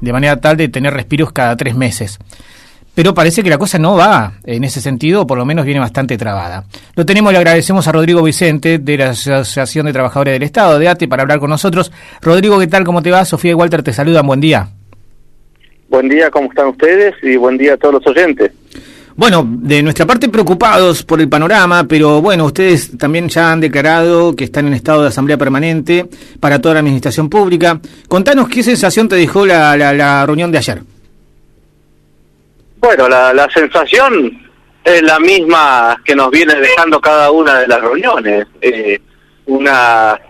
de manera tal de tener respiros cada tres meses. Pero parece que la cosa no va en ese sentido, o por lo menos viene bastante trabada. Lo tenemos, le agradecemos a Rodrigo Vicente de la Asociación de Trabajadores del Estado, de ATE, para hablar con nosotros. Rodrigo, ¿qué tal? ¿Cómo te va? Sofía y Walter te saludan, buen día. Buen día, ¿cómo están ustedes? Y buen día a todos los oyentes. Bueno, de nuestra parte preocupados por el panorama, pero bueno, ustedes también ya han declarado que están en estado de asamblea permanente para toda la administración pública. Contanos qué sensación te dejó la, la, reunión de ayer. Bueno, la, sensación es la misma que nos viene dejando cada una de las reuniones. Eh, una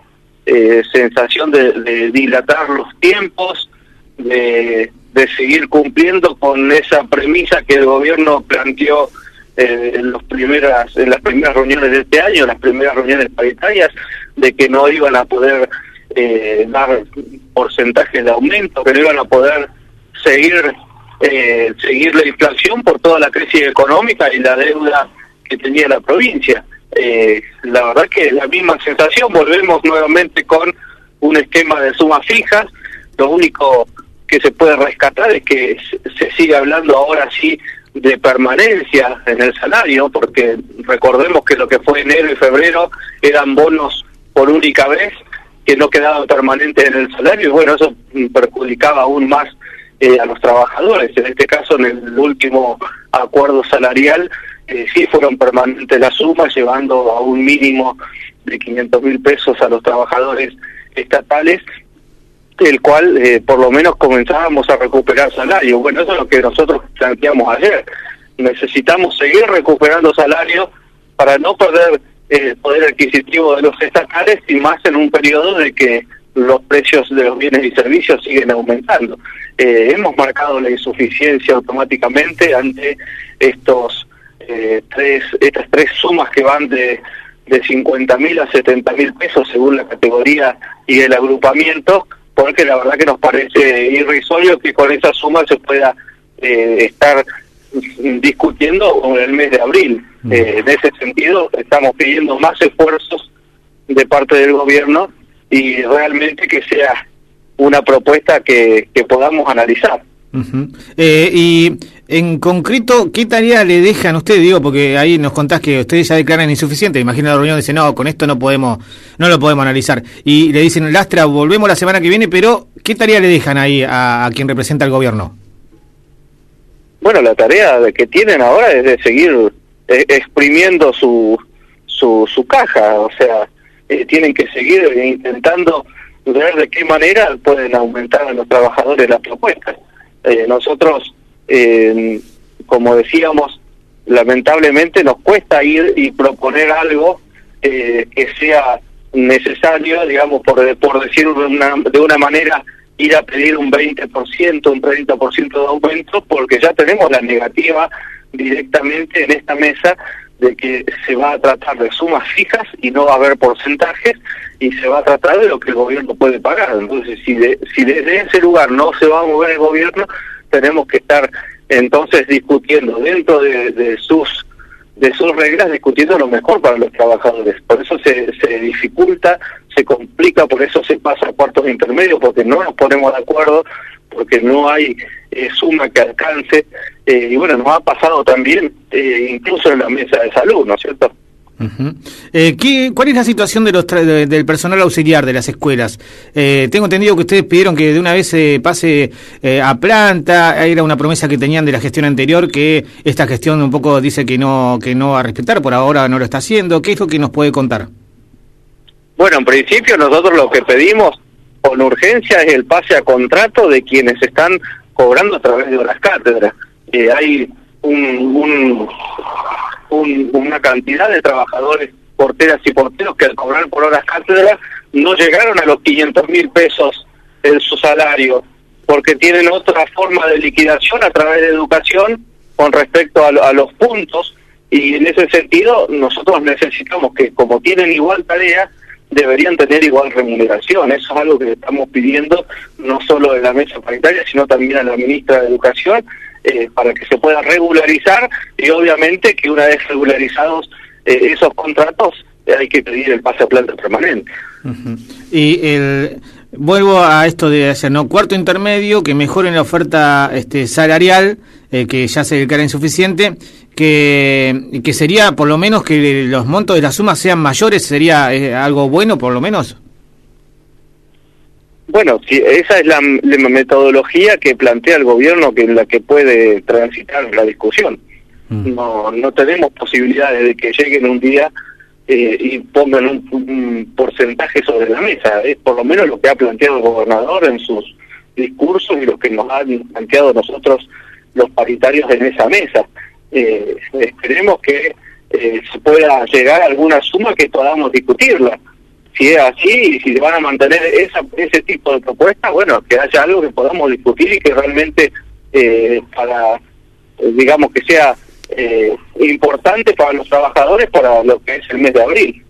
eh, sensación de dilatar los tiempos, de de seguir cumpliendo con esa premisa que el gobierno planteó eh, en, los primeras, en las primeras reuniones de este año, las primeras reuniones paritarias, de que no iban a poder eh, dar porcentajes de aumento, que no iban a poder seguir eh, seguir la inflación por toda la crisis económica y la deuda que tenía la provincia. la verdad que la misma sensación, volvemos nuevamente con un esquema de sumas fijas, lo único que se puede rescatar es que se sigue hablando ahora sí de permanencia en el salario, porque recordemos que lo que fue enero y febrero eran bonos por única vez que no quedaban permanentes en el salario y bueno, eso perjudicaba aún más eh, a los trabajadores. En este caso, en el último acuerdo salarial, eh, sí fueron permanentes las sumas, llevando a un mínimo de 500 mil pesos a los trabajadores estatales el cual eh, por lo menos comenzábamos a recuperar salario. Bueno, eso es lo que nosotros planteamos ayer. Necesitamos seguir recuperando salario para no perder el poder adquisitivo de los estatales y más en un periodo de que los precios de los bienes y servicios siguen aumentando. Eh, hemos marcado la insuficiencia automáticamente ante estos eh, tres estas tres sumas que van de de 50 mil a 70 mil pesos según la categoría y el agrupamiento porque la verdad que nos parece irrisorio que con esa suma se pueda eh, estar discutiendo en el mes de abril. Mm. Eh, en ese sentido, estamos pidiendo más esfuerzos de parte del gobierno y realmente que sea una propuesta que, que podamos analizar. Eh, y en concreto, ¿qué tarea le dejan a usted? Digo, porque ahí nos contás que ustedes ya declaran insuficiente. Imagina la reunión dice, no, con esto no podemos, no lo podemos analizar. Y le dicen, Lastra, volvemos la semana que viene, pero ¿qué tarea le dejan ahí a, quien representa el gobierno? Bueno, la tarea que tienen ahora es de seguir eh, exprimiendo su, su, su caja, o sea, eh, tienen que seguir intentando ver de qué manera pueden aumentar a los trabajadores las propuestas. Eh, nosotros, eh, como decíamos, lamentablemente nos cuesta ir y proponer algo eh, que sea necesario, digamos, por, por decirlo de una, de una manera, ir a pedir un 20%, un 30% de aumento, porque ya tenemos la negativa directamente en esta mesa de que se va a tratar de sumas fijas y no va a haber porcentajes y se va a tratar de lo que el gobierno puede pagar. Entonces, si, de, si desde ese lugar no se va a mover el gobierno, tenemos que estar entonces discutiendo dentro de, sus de sus reglas, discutiendo lo mejor para los trabajadores. Por eso se, se dificulta, se complica, por eso se pasa a cuartos intermedios, porque no nos ponemos de acuerdo, porque no hay eh, suma que alcance. Eh, y bueno, nos ha pasado también eh, incluso en la mesa de salud, ¿no es cierto? ¿qué, ¿Cuál es la situación de los del personal auxiliar de las escuelas? tengo entendido que ustedes pidieron que de una vez se pase a planta. Era una promesa que tenían de la gestión anterior que esta gestión un poco dice que no que no va a respetar. Por ahora no lo está haciendo. ¿Qué es lo que nos puede contar? Bueno, en principio nosotros lo que pedimos con urgencia es el pase a contrato de quienes están cobrando a través de las cátedras. Eh, hay un, un, una cantidad de trabajadores, porteras y porteros que al cobrar por horas cátedras no llegaron a los 500 mil pesos en su salario, porque tienen otra forma de liquidación a través de educación con respecto a, a los puntos y en ese sentido nosotros necesitamos que como tienen igual tarea, deberían tener igual remuneración. Eso es algo que estamos pidiendo no solo en la mesa paritaria, sino también a la ministra de Educación, eh, para que se pueda regularizar y obviamente que una vez regularizados eh, esos contratos eh, hay que pedir el pase a planta permanente. Y el, vuelvo a esto de hacer, ¿no? Cuarto intermedio, que mejoren la oferta este, salarial, eh, que ya se declara insuficiente, que, que sería por lo menos que los montos de las sumas sean mayores, sería eh, algo bueno por lo menos. Bueno, si esa es la, metodología que plantea el gobierno que en la que puede transitar la discusión. Mm. No, no tenemos posibilidades de que lleguen un día eh, y pongan un, porcentaje sobre la mesa. Es por lo menos lo que ha planteado el gobernador en sus discursos y lo que nos han planteado nosotros los paritarios en esa mesa. Eh, esperemos que eh, se pueda llegar a alguna suma que podamos discutirla si es así y si van a mantener esa, ese tipo de propuestas, bueno, que haya algo que podamos discutir y que realmente eh, para, eh, digamos, que sea eh, importante para los trabajadores para lo que es el mes de abril.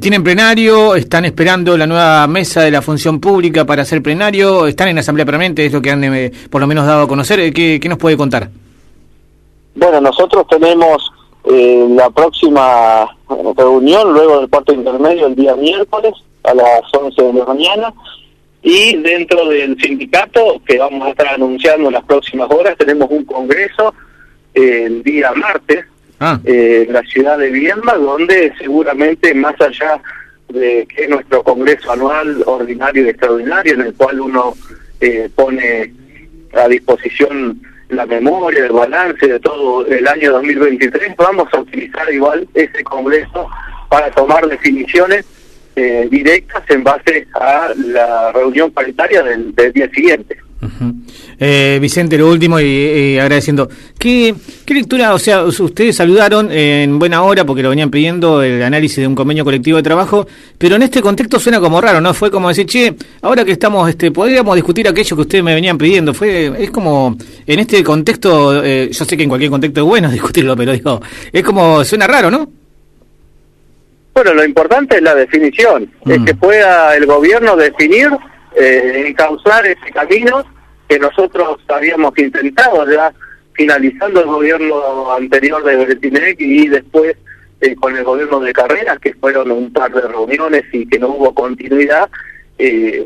¿Tienen plenario? ¿Están esperando la nueva mesa de la función pública para hacer plenario? ¿Están en asamblea permanente? Es lo que han por lo menos dado a conocer. ¿Qué, qué nos puede contar? Bueno, nosotros tenemos eh, la próxima reunión, luego del cuarto intermedio, el día miércoles a las 11 de la mañana. Y dentro del sindicato, que vamos a estar anunciando en las próximas horas, tenemos un congreso eh, el día martes ah. eh, en la ciudad de Viedma, donde seguramente más allá de que es nuestro congreso anual, ordinario y extraordinario, en el cual uno eh, pone a disposición la memoria, el balance de todo el año 2023, vamos a utilizar igual ese Congreso para tomar definiciones eh, directas en base a la reunión paritaria del, día siguiente. Eh, Vicente, lo último y, agradeciendo. ¿Qué, ¿Qué, lectura, o sea, ustedes saludaron en buena hora porque lo venían pidiendo el análisis de un convenio colectivo de trabajo, pero en este contexto suena como raro, ¿no? Fue como decir, che, ahora que estamos, este, podríamos discutir aquello que ustedes me venían pidiendo. Fue, es como, en este contexto, eh, yo sé que en cualquier contexto es bueno discutirlo, pero digo, es como, suena raro, ¿no? Bueno, lo importante es la definición, es mm. que pueda el gobierno definir, eh, encauzar ese camino que nosotros habíamos intentado ya finalizando el gobierno anterior de Bretinec y después eh, con el gobierno de Carreras, que fueron un par de reuniones y que no hubo continuidad, eh,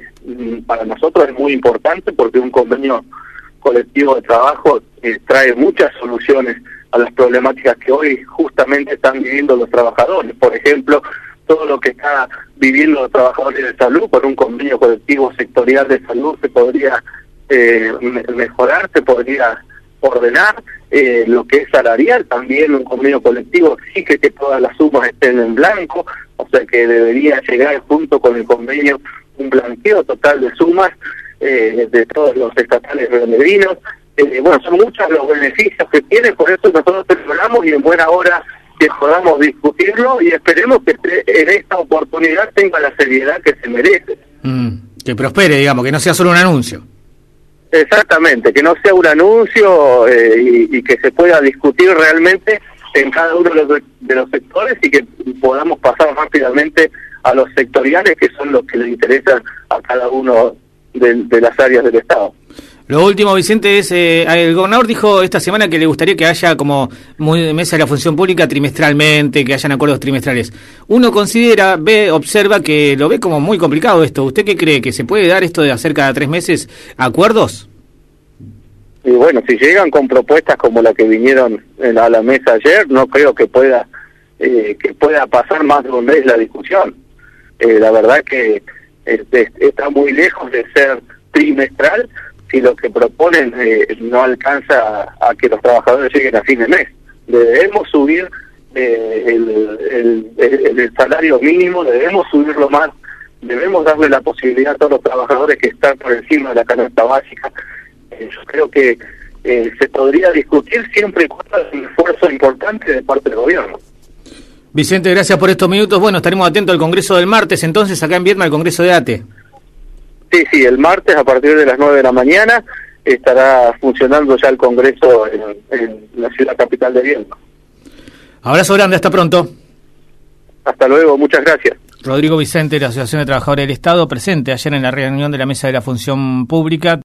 para nosotros es muy importante porque un convenio colectivo de trabajo eh, trae muchas soluciones a las problemáticas que hoy justamente están viviendo los trabajadores. Por ejemplo, todo lo que está viviendo los trabajadores de salud por un convenio colectivo sectorial de salud se podría eh, mejorar, se podría ordenar eh, lo que es salarial, también un convenio colectivo exige que todas las sumas estén en blanco, o sea que debería llegar junto con el convenio un blanqueo total de sumas eh, de todos los estatales redondevinos, eh, bueno, son muchos los beneficios que tiene, por eso nosotros celebramos y en buena hora que podamos discutirlo y esperemos que en esta oportunidad tenga la seriedad que se merece. Mm, que prospere, digamos, que no sea solo un anuncio. Exactamente, que no sea un anuncio eh, y, que se pueda discutir realmente en cada uno de los, de los sectores y que podamos pasar rápidamente a los sectoriales que son los que le interesan a cada uno de las áreas del Estado. Lo último, Vicente, es eh, el gobernador dijo esta semana que le gustaría que haya como muy, mesa de la función pública trimestralmente, que hayan acuerdos trimestrales. Uno considera, ve, observa que lo ve como muy complicado esto. ¿Usted qué cree? ¿Que se puede dar esto de hacer cada tres meses acuerdos? Y bueno, si llegan con propuestas como la que vinieron a la mesa ayer, no creo que pueda eh, que pueda pasar más de un mes la discusión. Eh, la verdad que este, está muy lejos de ser trimestral si lo que proponen eh, no alcanza a, que los trabajadores lleguen a fin de mes. Debemos subir eh, el, salario mínimo, debemos subirlo más, debemos darle la posibilidad a todos los trabajadores que están por encima de la canasta básica. Eh, yo creo que se podría discutir siempre y cuando hay un esfuerzo importante de parte del gobierno. Vicente, gracias por estos minutos. Bueno, estaremos atentos al Congreso del martes, entonces acá en Vietnam, el Congreso de ATE. Sí, sí, el martes a partir de las 9 de la mañana estará funcionando ya el Congreso en, la ciudad capital de Viena. Abrazo grande, hasta pronto. Hasta luego, muchas gracias. Rodrigo Vicente, de la Asociación de Trabajadores del Estado, presente ayer en la reunión de la Mesa de la Función Pública.